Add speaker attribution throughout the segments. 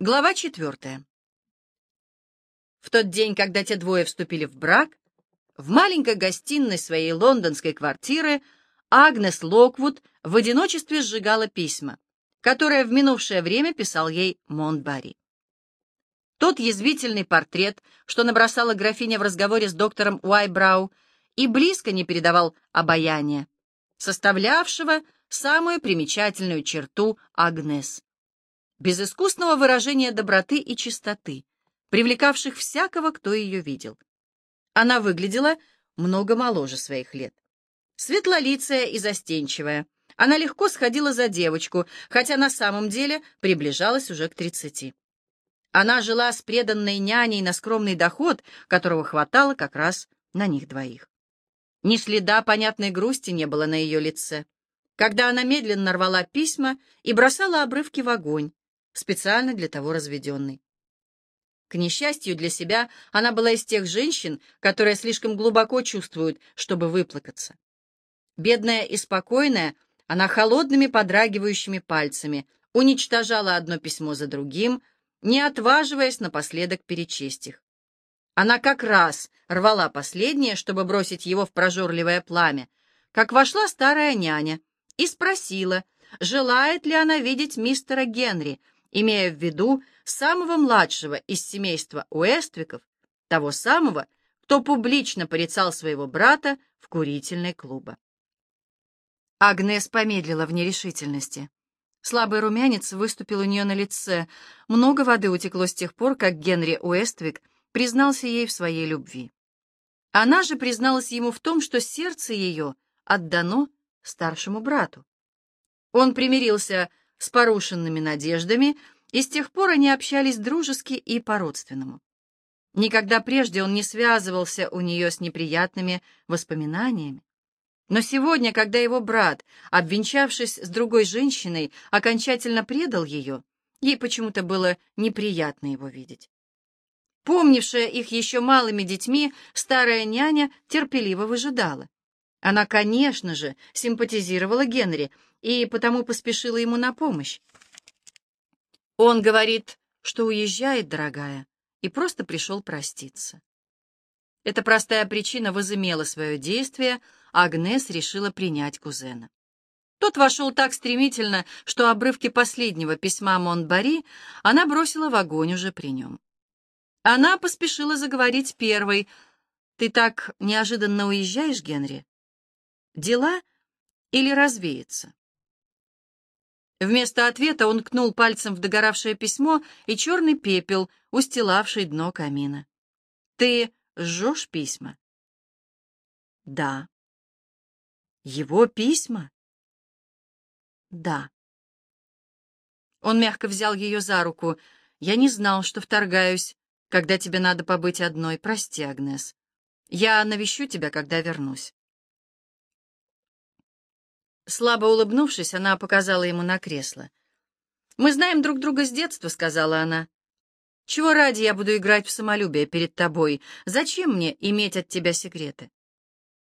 Speaker 1: Глава четвертая. В тот день, когда те двое вступили в брак, в маленькой гостиной своей лондонской квартиры Агнес Локвуд в одиночестве сжигала письма, которые в минувшее время писал ей Монтбари. Тот язвительный портрет, что набросала графиня в разговоре с доктором Уайбрау, и близко не передавал обаяния, составлявшего самую примечательную черту Агнес без искусного выражения доброты и чистоты, привлекавших всякого, кто ее видел. Она выглядела много моложе своих лет. Светлолицая и застенчивая, она легко сходила за девочку, хотя на самом деле приближалась уже к тридцати. Она жила с преданной няней на скромный доход, которого хватало как раз на них двоих. Ни следа понятной грусти не было на ее лице. Когда она медленно рвала письма и бросала обрывки в огонь, специально для того разведенный. К несчастью для себя, она была из тех женщин, которые слишком глубоко чувствуют, чтобы выплакаться. Бедная и спокойная, она холодными подрагивающими пальцами уничтожала одно письмо за другим, не отваживаясь напоследок перечесть их. Она как раз рвала последнее, чтобы бросить его в прожорливое пламя, как вошла старая няня и спросила, желает ли она видеть мистера Генри, имея в виду самого младшего из семейства Уэствиков, того самого, кто публично порицал своего брата в курительной клуба. Агнес помедлила в нерешительности. Слабый румянец выступил у нее на лице. Много воды утекло с тех пор, как Генри Уэствик признался ей в своей любви. Она же призналась ему в том, что сердце ее отдано старшему брату. Он примирился с порушенными надеждами, и с тех пор они общались дружески и по-родственному. Никогда прежде он не связывался у нее с неприятными воспоминаниями. Но сегодня, когда его брат, обвенчавшись с другой женщиной, окончательно предал ее, ей почему-то было неприятно его видеть. Помнившая их еще малыми детьми, старая няня терпеливо выжидала. Она, конечно же, симпатизировала Генри и потому поспешила ему на помощь. Он говорит, что уезжает, дорогая, и просто пришел проститься. Эта простая причина возымела свое действие, а Агнес решила принять кузена. Тот вошел так стремительно, что обрывки последнего письма Монтбари она бросила в огонь уже при нем. Она поспешила заговорить первой. «Ты так неожиданно уезжаешь, Генри? Дела или развеяться?» Вместо ответа он кнул пальцем в догоравшее письмо и черный пепел, устилавший дно камина. «Ты жжешь письма?» «Да». «Его письма?» «Да». Он мягко взял ее за руку. «Я не знал, что вторгаюсь, когда тебе надо побыть одной. Прости, Агнес. Я навещу тебя, когда вернусь». Слабо улыбнувшись, она показала ему на кресло. «Мы знаем друг друга с детства», — сказала она. «Чего ради я буду играть в самолюбие перед тобой? Зачем мне иметь от тебя секреты?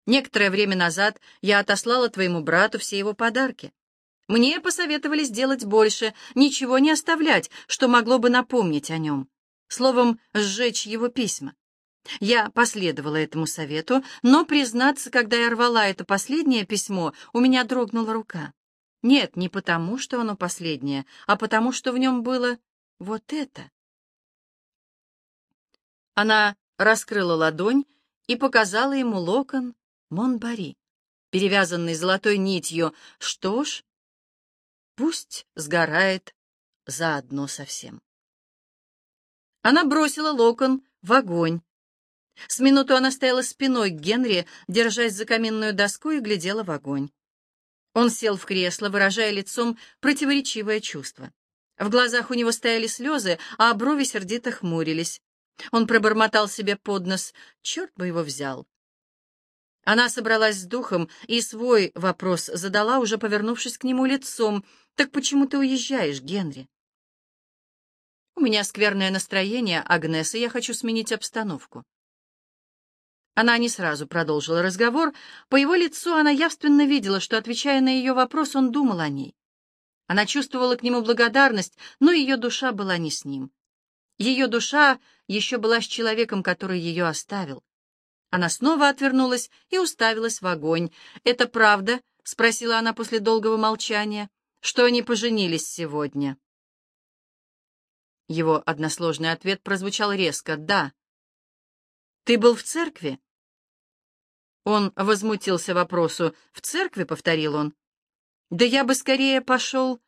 Speaker 1: Некоторое время назад я отослала твоему брату все его подарки. Мне посоветовали сделать больше, ничего не оставлять, что могло бы напомнить о нем. Словом, сжечь его письма. Я последовала этому совету, но, признаться, когда я рвала это последнее письмо, у меня дрогнула рука. Нет, не потому, что оно последнее, а потому, что в нем было вот это. Она раскрыла ладонь и показала ему локон Монбари, перевязанный золотой нитью. Что ж, пусть сгорает заодно совсем. Она бросила локон в огонь, с минуту она стояла спиной к Генри, держась за каминную доску и глядела в огонь. Он сел в кресло, выражая лицом противоречивое чувство. В глазах у него стояли слезы, а брови сердито хмурились. Он пробормотал себе под нос. Черт бы его взял. Она собралась с духом и свой вопрос задала, уже повернувшись к нему лицом. «Так почему ты уезжаешь, Генри?» «У меня скверное настроение, Агнес, и я хочу сменить обстановку». Она не сразу продолжила разговор. По его лицу она явственно видела, что, отвечая на ее вопрос, он думал о ней. Она чувствовала к нему благодарность, но ее душа была не с ним. Ее душа еще была с человеком, который ее оставил. Она снова отвернулась и уставилась в огонь. «Это правда?» — спросила она после долгого молчания. «Что они поженились сегодня?» Его односложный ответ прозвучал резко «да». «Ты был в церкви?» Он возмутился вопросу. «В церкви?» — повторил он. «Да я бы скорее пошел...»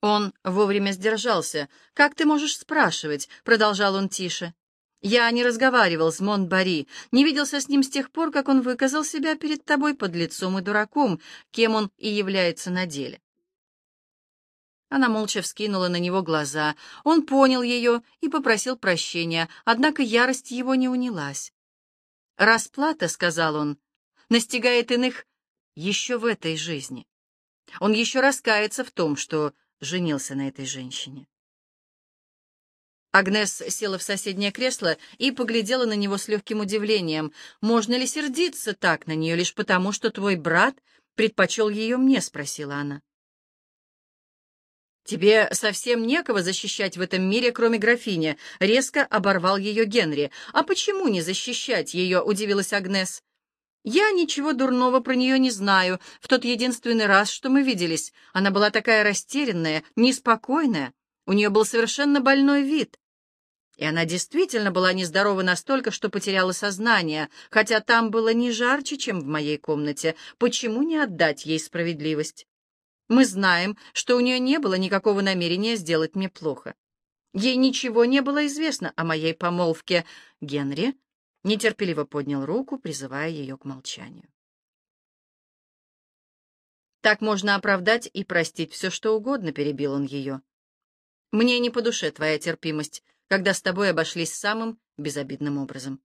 Speaker 1: Он вовремя сдержался. «Как ты можешь спрашивать?» — продолжал он тише. «Я не разговаривал с Монтбари, не виделся с ним с тех пор, как он выказал себя перед тобой под лицом и дураком, кем он и является на деле». Она молча вскинула на него глаза. Он понял ее и попросил прощения, однако ярость его не унялась. «Расплата», — сказал он, — «настигает иных еще в этой жизни. Он еще раскается в том, что женился на этой женщине». Агнес села в соседнее кресло и поглядела на него с легким удивлением. «Можно ли сердиться так на нее лишь потому, что твой брат предпочел ее мне?» — спросила она. «Тебе совсем некого защищать в этом мире, кроме графини», — резко оборвал ее Генри. «А почему не защищать ее?» — удивилась Агнес. «Я ничего дурного про нее не знаю. В тот единственный раз, что мы виделись, она была такая растерянная, неспокойная. У нее был совершенно больной вид. И она действительно была нездорова настолько, что потеряла сознание, хотя там было не жарче, чем в моей комнате. Почему не отдать ей справедливость?» Мы знаем, что у нее не было никакого намерения сделать мне плохо. Ей ничего не было известно о моей помолвке. Генри нетерпеливо поднял руку, призывая ее к молчанию. «Так можно оправдать и простить все, что угодно», — перебил он ее. «Мне не по душе твоя терпимость, когда с тобой обошлись самым безобидным образом.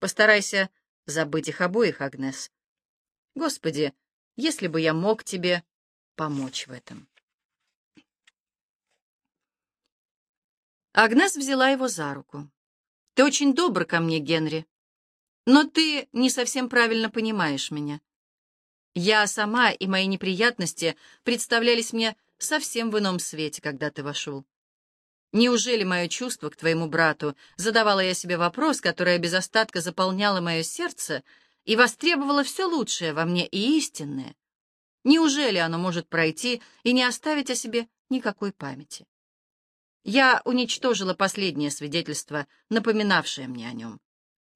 Speaker 1: Постарайся забыть их обоих, Агнес. Господи, если бы я мог тебе...» помочь в этом. Агнес взяла его за руку. «Ты очень добр ко мне, Генри, но ты не совсем правильно понимаешь меня. Я сама и мои неприятности представлялись мне совсем в ином свете, когда ты вошел. Неужели мое чувство к твоему брату, задавала я себе вопрос, которое без остатка заполняло мое сердце и востребовало все лучшее во мне и истинное, Неужели оно может пройти и не оставить о себе никакой памяти? Я уничтожила последнее свидетельство, напоминавшее мне о нем.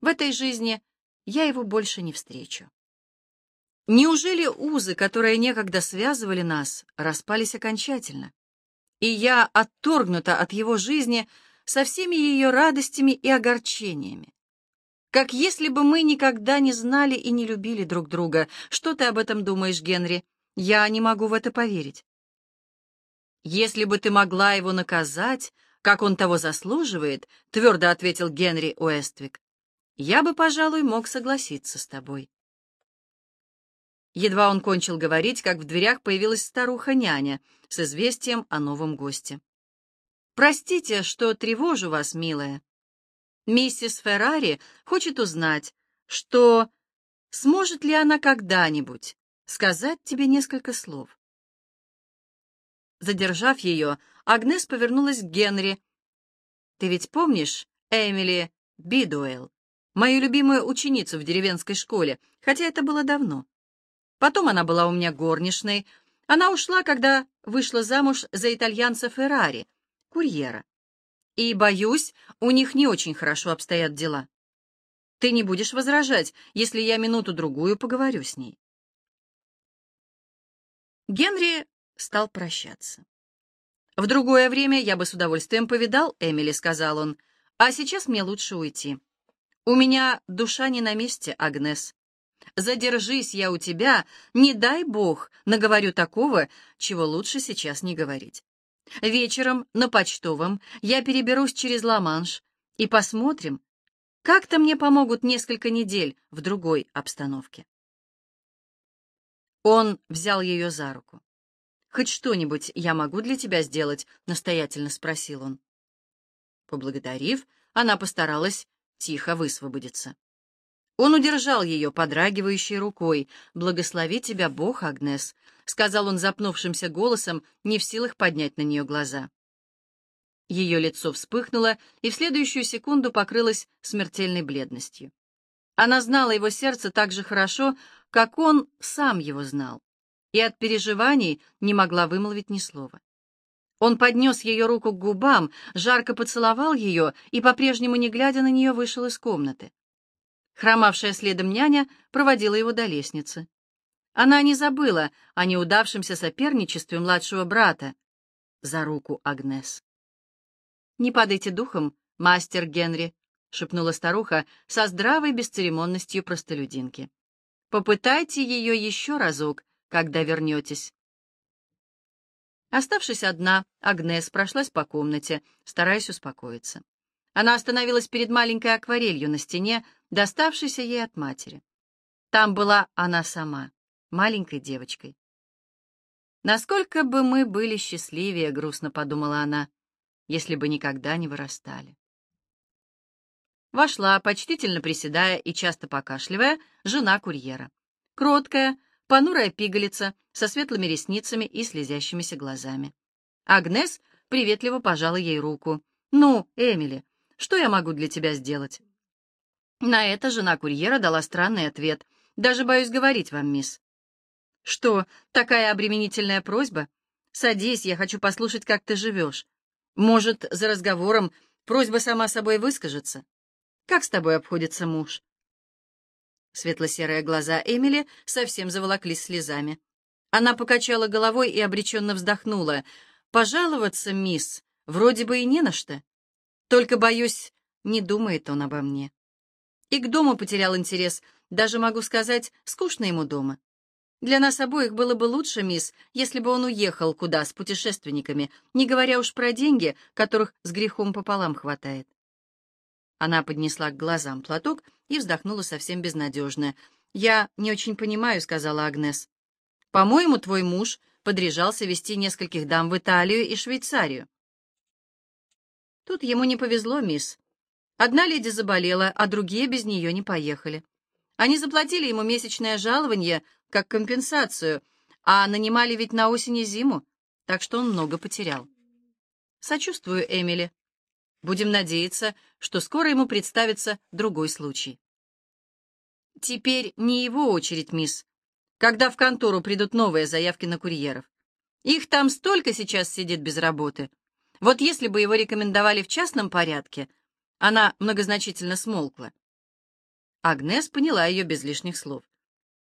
Speaker 1: В этой жизни я его больше не встречу. Неужели узы, которые некогда связывали нас, распались окончательно? И я отторгнута от его жизни со всеми ее радостями и огорчениями. Как если бы мы никогда не знали и не любили друг друга. Что ты об этом думаешь, Генри? Я не могу в это поверить. Если бы ты могла его наказать, как он того заслуживает, твердо ответил Генри Уэствик, я бы, пожалуй, мог согласиться с тобой. Едва он кончил говорить, как в дверях появилась старуха-няня с известием о новом госте. «Простите, что тревожу вас, милая. Миссис Феррари хочет узнать, что сможет ли она когда-нибудь сказать тебе несколько слов. Задержав ее, Агнес повернулась к Генри. «Ты ведь помнишь Эмили Бидуэлл, мою любимую ученицу в деревенской школе, хотя это было давно. Потом она была у меня горничной. Она ушла, когда вышла замуж за итальянца Феррари, курьера. И, боюсь, у них не очень хорошо обстоят дела. Ты не будешь возражать, если я минуту-другую поговорю с ней?» Генри стал прощаться. «В другое время я бы с удовольствием повидал Эмили», — сказал он, — «а сейчас мне лучше уйти. У меня душа не на месте, Агнес. Задержись я у тебя, не дай бог, наговорю такого, чего лучше сейчас не говорить. Вечером на почтовом я переберусь через Ла-Манш и посмотрим, как-то мне помогут несколько недель в другой обстановке. Он взял ее за руку. «Хоть что-нибудь я могу для тебя сделать?» — настоятельно спросил он. Поблагодарив, она постаралась тихо высвободиться. Он удержал ее подрагивающей рукой. «Благослови тебя Бог, Агнес», — сказал он запнувшимся голосом, не в силах поднять на нее глаза. Ее лицо вспыхнуло и в следующую секунду покрылось смертельной бледностью. Она знала его сердце так же хорошо, как он сам его знал, и от переживаний не могла вымолвить ни слова. Он поднес ее руку к губам, жарко поцеловал ее и, по-прежнему не глядя на нее, вышел из комнаты. Хромавшая следом няня проводила его до лестницы. Она не забыла о неудавшемся соперничестве младшего брата за руку Агнес. «Не падайте духом, мастер Генри», — шепнула старуха со здравой бесцеремонностью простолюдинки. «Попытайте ее еще разок, когда вернетесь». Оставшись одна, Агнес прошлась по комнате, стараясь успокоиться. Она остановилась перед маленькой акварелью на стене, доставшейся ей от матери. Там была она сама, маленькой девочкой. «Насколько бы мы были счастливее», — грустно подумала она, «если бы никогда не вырастали». Вошла, почтительно приседая и часто покашливая, жена курьера. Кроткая, понурая пигалица со светлыми ресницами и слезящимися глазами. Агнес приветливо пожала ей руку. «Ну, Эмили, что я могу для тебя сделать?» На это жена курьера дала странный ответ. «Даже боюсь говорить вам, мисс». «Что, такая обременительная просьба? Садись, я хочу послушать, как ты живешь. Может, за разговором просьба сама собой выскажется? Как с тобой обходится муж?» Светло-серые глаза Эмили совсем заволоклись слезами. Она покачала головой и обреченно вздохнула. «Пожаловаться, мисс, вроде бы и не на что. Только, боюсь, не думает он обо мне». И к дому потерял интерес, даже могу сказать, скучно ему дома. Для нас обоих было бы лучше, мисс, если бы он уехал куда с путешественниками, не говоря уж про деньги, которых с грехом пополам хватает. Она поднесла к глазам платок и вздохнула совсем безнадежно. «Я не очень понимаю», — сказала Агнес. «По-моему, твой муж подряжался вести нескольких дам в Италию и Швейцарию». Тут ему не повезло, мисс. Одна леди заболела, а другие без нее не поехали. Они заплатили ему месячное жалование как компенсацию, а нанимали ведь на осень и зиму, так что он много потерял. Сочувствую Эмили. Будем надеяться, что скоро ему представится другой случай. Теперь не его очередь, мисс. Когда в контору придут новые заявки на курьеров. Их там столько сейчас сидит без работы. Вот если бы его рекомендовали в частном порядке, она многозначительно смолкла. Агнес поняла ее без лишних слов.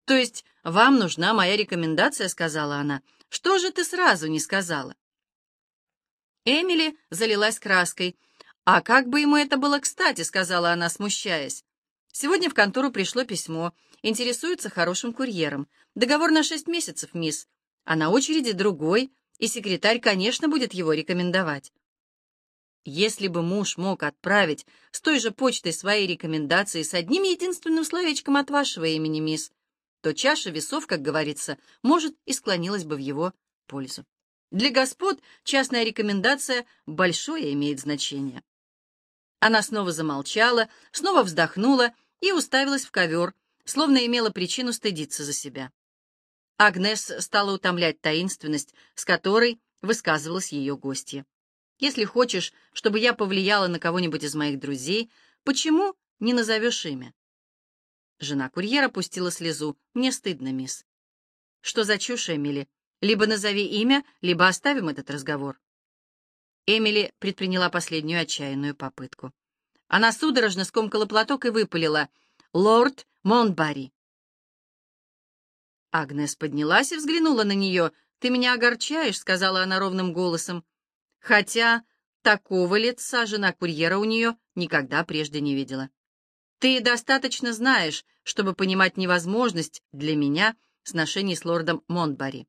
Speaker 1: «То есть вам нужна моя рекомендация?» — сказала она. «Что же ты сразу не сказала?» Эмили залилась краской. «А как бы ему это было кстати?» — сказала она, смущаясь. «Сегодня в контору пришло письмо. Интересуется хорошим курьером. Договор на шесть месяцев, мисс. А на очереди другой, и секретарь, конечно, будет его рекомендовать. Если бы муж мог отправить с той же почтой свои рекомендации с одним единственным словечком от вашего имени, мисс, то чаша весов, как говорится, может и склонилась бы в его пользу. Для господ частная рекомендация большое имеет значение. Она снова замолчала, снова вздохнула и уставилась в ковер, словно имела причину стыдиться за себя. Агнес стала утомлять таинственность, с которой высказывалась ее гостья. Если хочешь, чтобы я повлияла на кого-нибудь из моих друзей, почему не назовешь имя?» Жена курьера пустила слезу. «Мне стыдно, мисс». «Что за чушь, Эмили? Либо назови имя, либо оставим этот разговор». Эмили предприняла последнюю отчаянную попытку. Она судорожно скомкала платок и выпалила. «Лорд Монтбари». Агнес поднялась и взглянула на нее. «Ты меня огорчаешь», — сказала она ровным голосом хотя такого лица жена курьера у нее никогда прежде не видела. Ты достаточно знаешь, чтобы понимать невозможность для меня сношений с лордом Монтбари.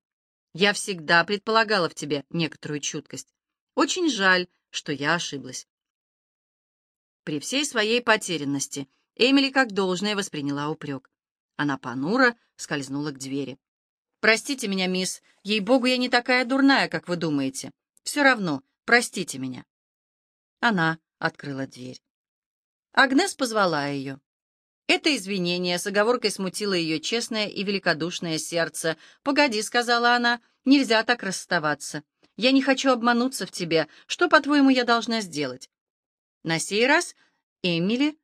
Speaker 1: Я всегда предполагала в тебе некоторую чуткость. Очень жаль, что я ошиблась. При всей своей потерянности Эмили как должное восприняла упрек. Она понуро скользнула к двери. «Простите меня, мисс, ей-богу, я не такая дурная, как вы думаете. Все равно, простите меня». Она открыла дверь. Агнес позвала ее. Это извинение с оговоркой смутило ее честное и великодушное сердце. «Погоди», — сказала она, — «нельзя так расставаться. Я не хочу обмануться в тебе. Что, по-твоему, я должна сделать?» На сей раз Эмили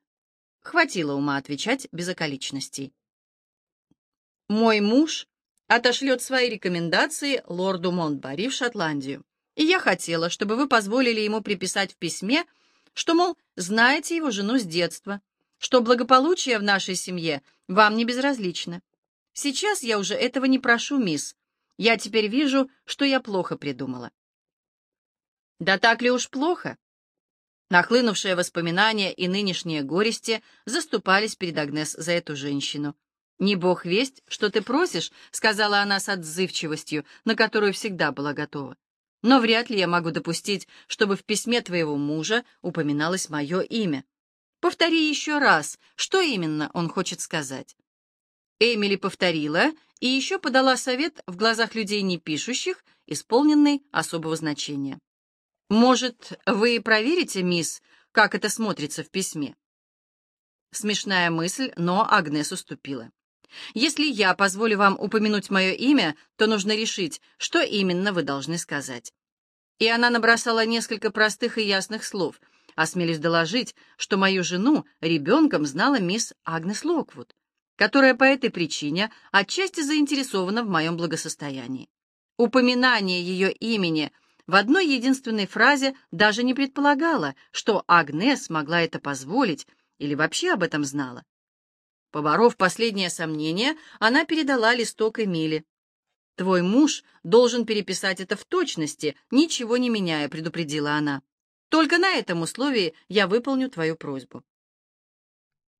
Speaker 1: хватило ума отвечать без околичностей. «Мой муж отошлет свои рекомендации лорду Монтбари в Шотландию, и я хотела, чтобы вы позволили ему приписать в письме, что, мол, знаете его жену с детства, что благополучие в нашей семье вам не безразлично. Сейчас я уже этого не прошу, мисс. Я теперь вижу, что я плохо придумала. Да так ли уж плохо? Нахлынувшие воспоминания и нынешние горести заступались перед Агнес за эту женщину. «Не бог весть, что ты просишь», — сказала она с отзывчивостью, на которую всегда была готова. «Но вряд ли я могу допустить, чтобы в письме твоего мужа упоминалось мое имя. Повтори еще раз, что именно он хочет сказать. Эмили повторила и еще подала совет в глазах людей не пишущих, исполненный особого значения. «Может, вы проверите, мисс, как это смотрится в письме?» Смешная мысль, но Агнес уступила. «Если я позволю вам упомянуть мое имя, то нужно решить, что именно вы должны сказать». И она набросала несколько простых и ясных слов — Осмелюсь доложить, что мою жену ребенком знала мисс Агнес Локвуд, которая по этой причине отчасти заинтересована в моем благосостоянии. Упоминание ее имени в одной единственной фразе даже не предполагало, что Агнес могла это позволить или вообще об этом знала. Поборов последнее сомнение, она передала листок Эмили. «Твой муж должен переписать это в точности, ничего не меняя», — предупредила она. Только на этом условии я выполню твою просьбу».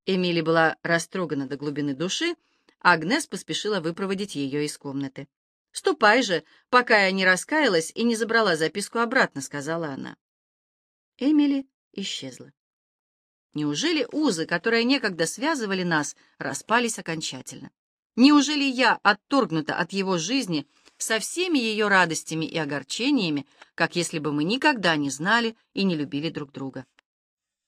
Speaker 1: Эмили была растрогана до глубины души, а Агнес поспешила выпроводить ее из комнаты. «Ступай же, пока я не раскаялась и не забрала записку обратно», — сказала она. Эмили исчезла. Неужели узы, которые некогда связывали нас, распались окончательно? Неужели я отторгнута от его жизни со всеми ее радостями и огорчениями, как если бы мы никогда не знали и не любили друг друга.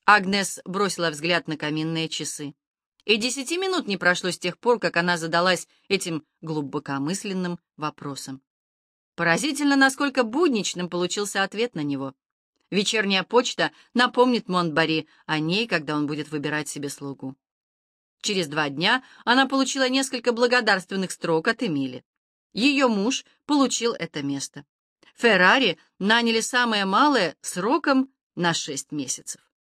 Speaker 1: Агнес бросила взгляд на каминные часы. И десяти минут не прошло с тех пор, как она задалась этим глубокомысленным вопросом. Поразительно, насколько будничным получился ответ на него. Вечерняя почта напомнит Монтбари о ней, когда он будет выбирать себе слугу. Через два дня она получила несколько благодарственных строк от Эмили. Ее муж получил это место. Феррари наняли самое малое сроком на шесть месяцев.